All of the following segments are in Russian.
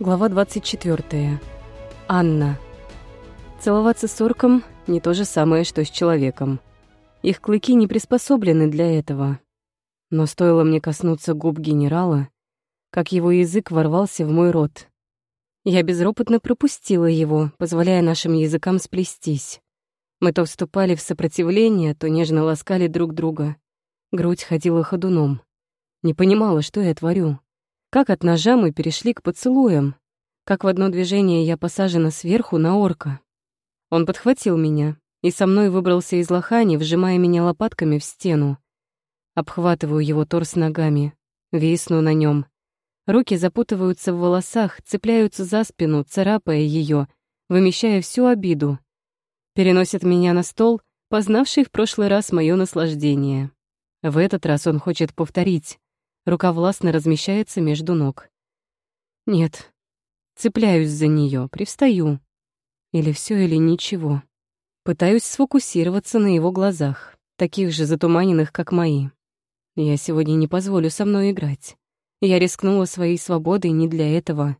Глава 24. Анна. Целоваться с орком — не то же самое, что с человеком. Их клыки не приспособлены для этого. Но стоило мне коснуться губ генерала, как его язык ворвался в мой рот. Я безропотно пропустила его, позволяя нашим языкам сплестись. Мы то вступали в сопротивление, то нежно ласкали друг друга. Грудь ходила ходуном. Не понимала, что я творю. Как от ножа мы перешли к поцелуям. Как в одно движение я посажена сверху на орка. Он подхватил меня и со мной выбрался из лохани, вжимая меня лопатками в стену. Обхватываю его торс ногами, висну на нем. Руки запутываются в волосах, цепляются за спину, царапая ее, вымещая всю обиду. Переносит меня на стол, познавший в прошлый раз мое наслаждение. В этот раз он хочет повторить. Рука властно размещается между ног. Нет. Цепляюсь за нее, привстаю. Или все, или ничего. Пытаюсь сфокусироваться на его глазах, таких же затуманенных, как мои. Я сегодня не позволю со мной играть. Я рискнула своей свободой не для этого.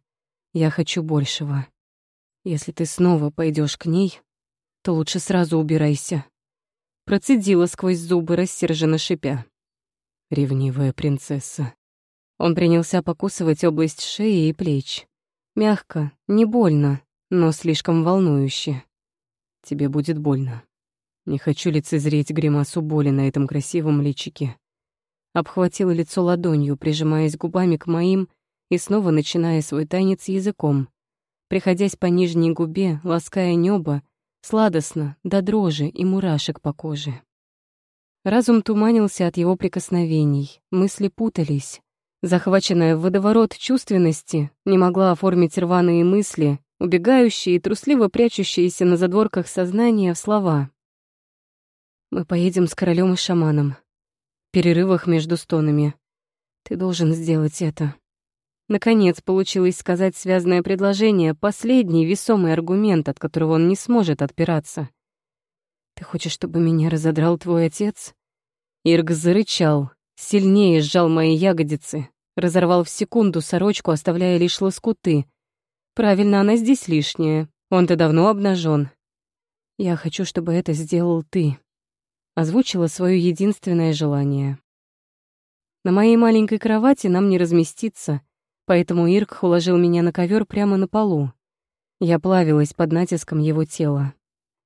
Я хочу большего. Если ты снова пойдешь к ней, то лучше сразу убирайся. Процедила сквозь зубы, рассерженно шипя. Ревнивая принцесса. Он принялся покусывать область шеи и плеч. Мягко, не больно, но слишком волнующе. Тебе будет больно. Не хочу лицезреть гримасу боли на этом красивом личике. Обхватила лицо ладонью, прижимаясь губами к моим и снова начиная свой танец языком, приходясь по нижней губе, лаская небо, сладостно, до дрожи и мурашек по коже. Разум туманился от его прикосновений, мысли путались. Захваченная в водоворот чувственности, не могла оформить рваные мысли, убегающие и трусливо прячущиеся на задворках сознания в слова. «Мы поедем с королем и шаманом», перерывах между стонами. «Ты должен сделать это». Наконец получилось сказать связанное предложение, последний весомый аргумент, от которого он не сможет отпираться. «Ты хочешь, чтобы меня разодрал твой отец?» Ирк зарычал, сильнее сжал мои ягодицы, разорвал в секунду сорочку, оставляя лишь лоскуты. «Правильно, она здесь лишняя. Он-то давно обнажен. Я хочу, чтобы это сделал ты озвучила свое единственное желание. На моей маленькой кровати нам не разместиться, поэтому Ирк уложил меня на ковер прямо на полу. Я плавилась под натиском его тела.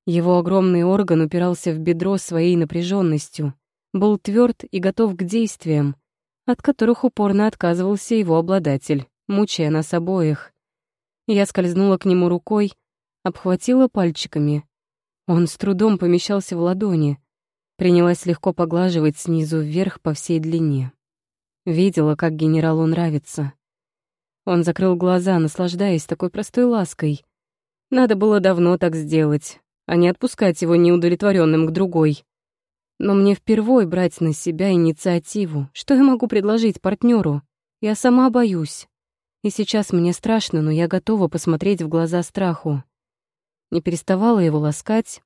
Его огромный орган упирался в бедро своей напряженностью, был тверд и готов к действиям, от которых упорно отказывался его обладатель, мучая нас обоих. Я скользнула к нему рукой, обхватила пальчиками. Он с трудом помещался в ладони, Принялась легко поглаживать снизу вверх по всей длине. Видела, как генералу нравится. Он закрыл глаза, наслаждаясь такой простой лаской. Надо было давно так сделать, а не отпускать его неудовлетворенным к другой. Но мне впервой брать на себя инициативу. Что я могу предложить партнеру? Я сама боюсь. И сейчас мне страшно, но я готова посмотреть в глаза страху. Не переставала его ласкать,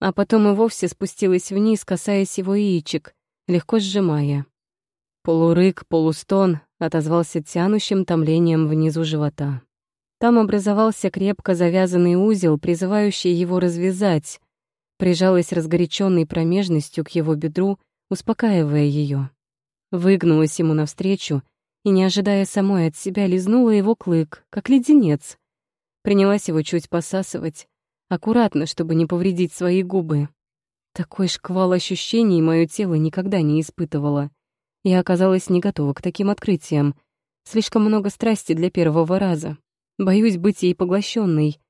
а потом и вовсе спустилась вниз, касаясь его яичек, легко сжимая. Полурык, полустон отозвался тянущим томлением внизу живота. Там образовался крепко завязанный узел, призывающий его развязать. Прижалась разгоряченной промежностью к его бедру, успокаивая ее. Выгнулась ему навстречу и, не ожидая самой от себя, лизнула его клык, как леденец. Принялась его чуть посасывать, Аккуратно, чтобы не повредить свои губы. Такой шквал ощущений мое тело никогда не испытывало. Я оказалась не готова к таким открытиям. Слишком много страсти для первого раза. Боюсь быть ей поглощенной.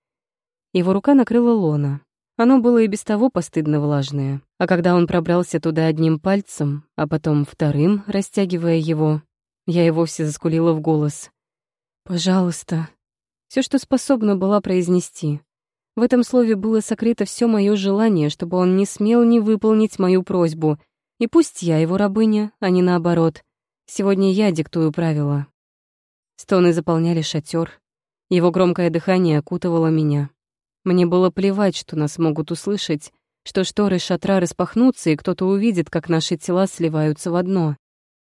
Его рука накрыла лона. Оно было и без того постыдно влажное. А когда он пробрался туда одним пальцем, а потом вторым, растягивая его, я и вовсе заскулила в голос. «Пожалуйста». Все, что способна была произнести. В этом слове было сокрыто все мое желание, чтобы он не смел не выполнить мою просьбу. И пусть я его рабыня, а не наоборот. Сегодня я диктую правила. Стоны заполняли шатер. Его громкое дыхание окутывало меня. Мне было плевать, что нас могут услышать, что шторы шатра распахнутся, и кто-то увидит, как наши тела сливаются в одно.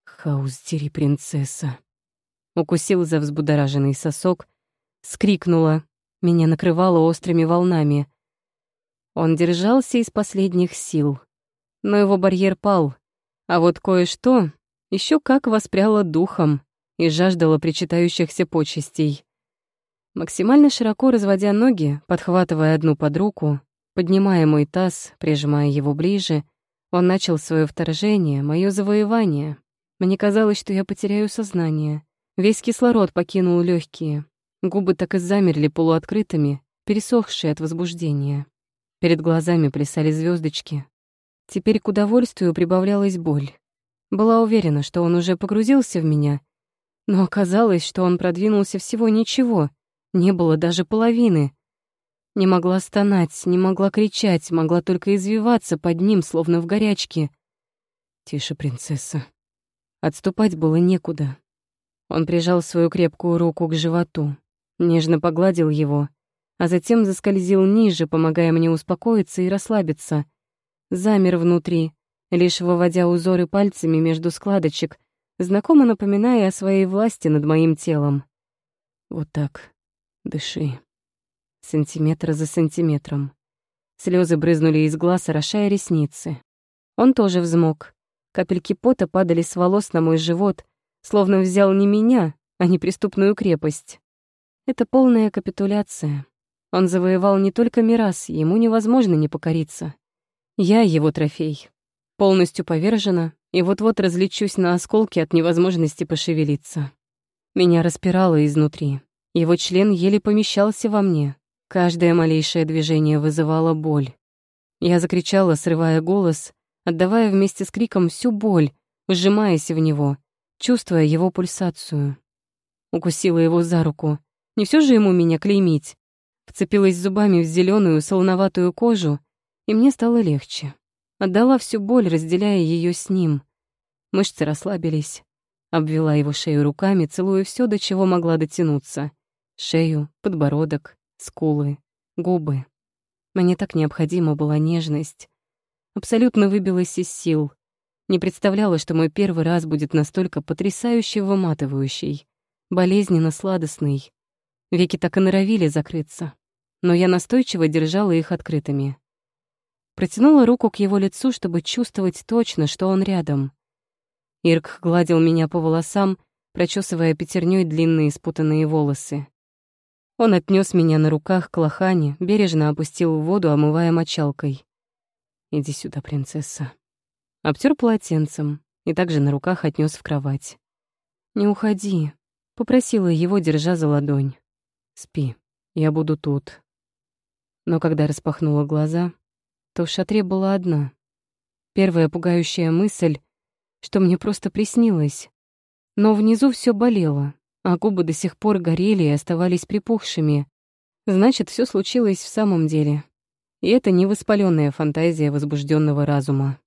Хаус, дери, принцесса. Укусил за взбудораженный сосок, Скрикнула. Меня накрывало острыми волнами. Он держался из последних сил. Но его барьер пал. А вот кое-что еще как воспряло духом и жаждало причитающихся почестей. Максимально широко разводя ноги, подхватывая одну под руку, поднимая мой таз, прижимая его ближе, он начал свое вторжение, мое завоевание. Мне казалось, что я потеряю сознание. Весь кислород покинул легкие. Губы так и замерли полуоткрытыми, пересохшие от возбуждения. Перед глазами плясали звездочки. Теперь к удовольствию прибавлялась боль. Была уверена, что он уже погрузился в меня, но оказалось, что он продвинулся всего ничего, не было даже половины. Не могла стонать, не могла кричать, могла только извиваться под ним, словно в горячке. «Тише, принцесса». Отступать было некуда. Он прижал свою крепкую руку к животу, нежно погладил его, а затем заскользил ниже, помогая мне успокоиться и расслабиться. Замер внутри, лишь выводя узоры пальцами между складочек, знакомо напоминая о своей власти над моим телом. Вот так. Дыши. Сантиметр за сантиметром. Слезы брызнули из глаз, орошая ресницы. Он тоже взмок. Капельки пота падали с волос на мой живот, словно взял не меня, а неприступную крепость. Это полная капитуляция. Он завоевал не только Мирас, ему невозможно не покориться. Я его трофей. Полностью повержена, и вот-вот разлечусь на осколки от невозможности пошевелиться. Меня распирало изнутри. Его член еле помещался во мне. Каждое малейшее движение вызывало боль. Я закричала, срывая голос, отдавая вместе с криком всю боль, сжимаясь в него, чувствуя его пульсацию. Укусила его за руку. Не все же ему меня клеймить. Вцепилась зубами в зеленую солоноватую кожу, и мне стало легче. Отдала всю боль, разделяя ее с ним. Мышцы расслабились. Обвела его шею руками, целуя все, до чего могла дотянуться шею, подбородок, скулы, губы. Мне так необходима была нежность. Абсолютно выбилась из сил. Не представляла, что мой первый раз будет настолько потрясающе выматывающий, болезненно сладостный. Веки так и норовили закрыться, но я настойчиво держала их открытыми. Протянула руку к его лицу, чтобы чувствовать точно, что он рядом. Ирк гладил меня по волосам, прочесывая пятерней длинные спутанные волосы. Он отнес меня на руках к лохане, бережно опустил в воду, омывая мочалкой. «Иди сюда, принцесса». Обтер полотенцем и также на руках отнес в кровать. «Не уходи», — попросила его, держа за ладонь. «Спи, я буду тут». Но когда распахнула глаза, то в шатре была одна. Первая пугающая мысль, что мне просто приснилось. Но внизу все болело, а губы до сих пор горели и оставались припухшими. Значит, все случилось в самом деле. И это не воспаленная фантазия возбужденного разума.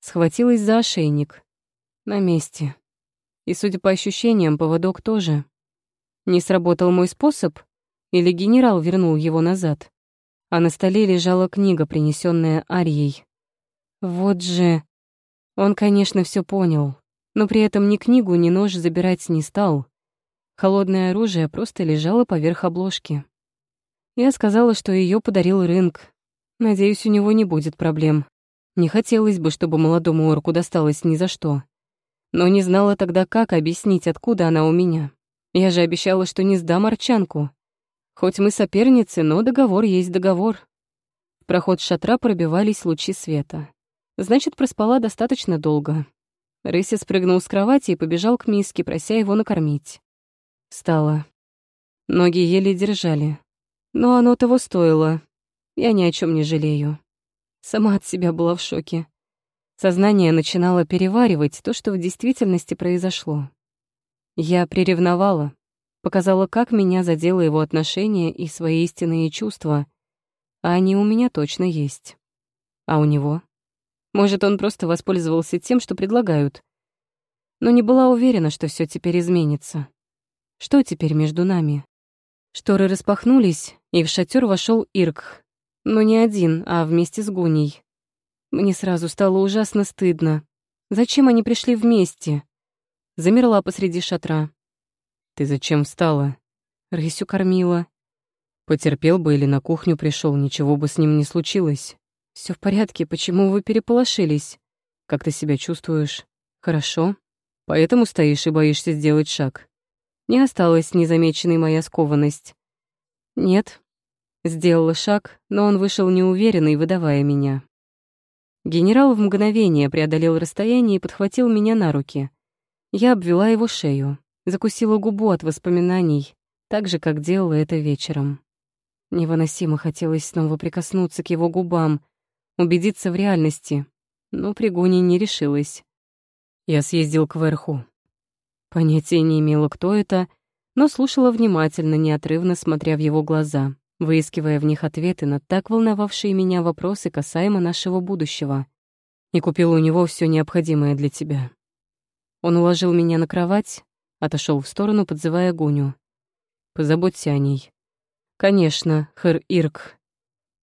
Схватилась за ошейник. На месте. И, судя по ощущениям, поводок тоже. Не сработал мой способ? Или генерал вернул его назад? А на столе лежала книга, принесенная Арьей. Вот же... Он, конечно, все понял, но при этом ни книгу, ни нож забирать не стал. Холодное оружие просто лежало поверх обложки. Я сказала, что ее подарил Рынг. Надеюсь, у него не будет проблем. Не хотелось бы, чтобы молодому орку досталось ни за что. Но не знала тогда, как объяснить, откуда она у меня. Я же обещала, что не сдам арчанку. Хоть мы соперницы, но договор есть договор. В проход шатра пробивались лучи света. Значит, проспала достаточно долго. Рыся спрыгнул с кровати и побежал к миске, прося его накормить. Встала. Ноги еле держали. Но оно того стоило. Я ни о чем не жалею. Сама от себя была в шоке. Сознание начинало переваривать то, что в действительности произошло. Я приревновала, показала, как меня задело его отношение и свои истинные чувства, а они у меня точно есть. А у него? Может, он просто воспользовался тем, что предлагают. Но не была уверена, что все теперь изменится. Что теперь между нами? Шторы распахнулись, и в шатер вошел Ирк. Но не один, а вместе с Гуней. Мне сразу стало ужасно стыдно. Зачем они пришли вместе? Замерла посреди шатра. «Ты зачем встала?» Рысю кормила. Потерпел бы или на кухню пришел, ничего бы с ним не случилось. Все в порядке, почему вы переполошились? Как ты себя чувствуешь? Хорошо? Поэтому стоишь и боишься сделать шаг. Не осталась незамеченной моя скованность. Нет. Сделала шаг, но он вышел неуверенный, выдавая меня. Генерал в мгновение преодолел расстояние и подхватил меня на руки. Я обвела его шею, закусила губу от воспоминаний, так же, как делала это вечером. Невыносимо хотелось снова прикоснуться к его губам, убедиться в реальности, но при Гуне не решилась. Я съездил к Верху. Понятия не имела, кто это, но слушала внимательно, неотрывно смотря в его глаза, выискивая в них ответы на так волновавшие меня вопросы касаемо нашего будущего. И купил у него все необходимое для тебя. Он уложил меня на кровать, отошел в сторону, подзывая Гуню. «Позаботься о ней». «Конечно, хэр Ирк».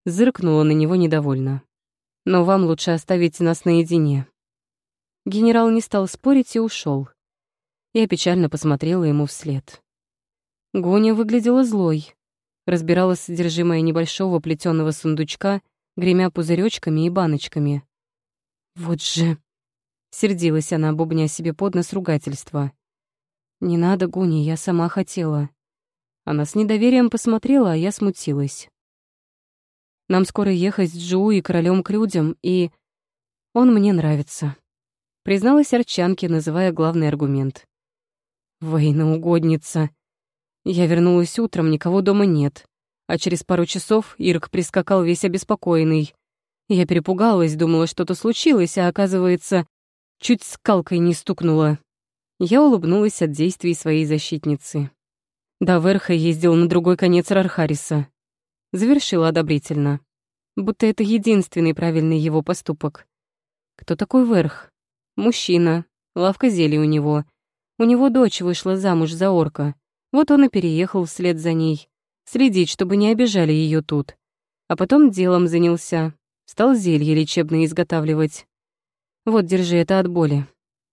Зыркнула на него недовольно. «Но вам лучше оставить нас наедине». Генерал не стал спорить и ушел. Я печально посмотрела ему вслед. Гуня выглядела злой, разбирала содержимое небольшого плетеного сундучка, гремя пузыречками и баночками. «Вот же...» Сердилась она, бубня себе под нос ругательства. «Не надо, Гуни, я сама хотела». Она с недоверием посмотрела, а я смутилась. «Нам скоро ехать с Джу и королем к людям, и... Он мне нравится», — призналась Арчанке, называя главный аргумент. «Воиноугодница. Я вернулась утром, никого дома нет, а через пару часов Ирк прискакал весь обеспокоенный. Я перепугалась, думала, что-то случилось, а оказывается, Чуть скалкой не стукнула. Я улыбнулась от действий своей защитницы. До Верха ездил на другой конец Рархариса. Завершила одобрительно. Будто это единственный правильный его поступок. Кто такой Верх? Мужчина. Лавка зелья у него. У него дочь вышла замуж за орка. Вот он и переехал вслед за ней. Следить, чтобы не обижали ее тут. А потом делом занялся. Стал зелье лечебное изготавливать. Вот, держи, это от боли.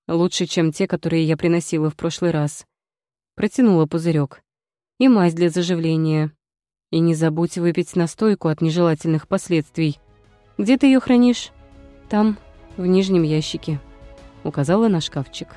Лучше, чем те, которые я приносила в прошлый раз. Протянула пузырек. И мазь для заживления. И не забудь выпить настойку от нежелательных последствий. Где ты ее хранишь? Там, в нижнем ящике. Указала на шкафчик.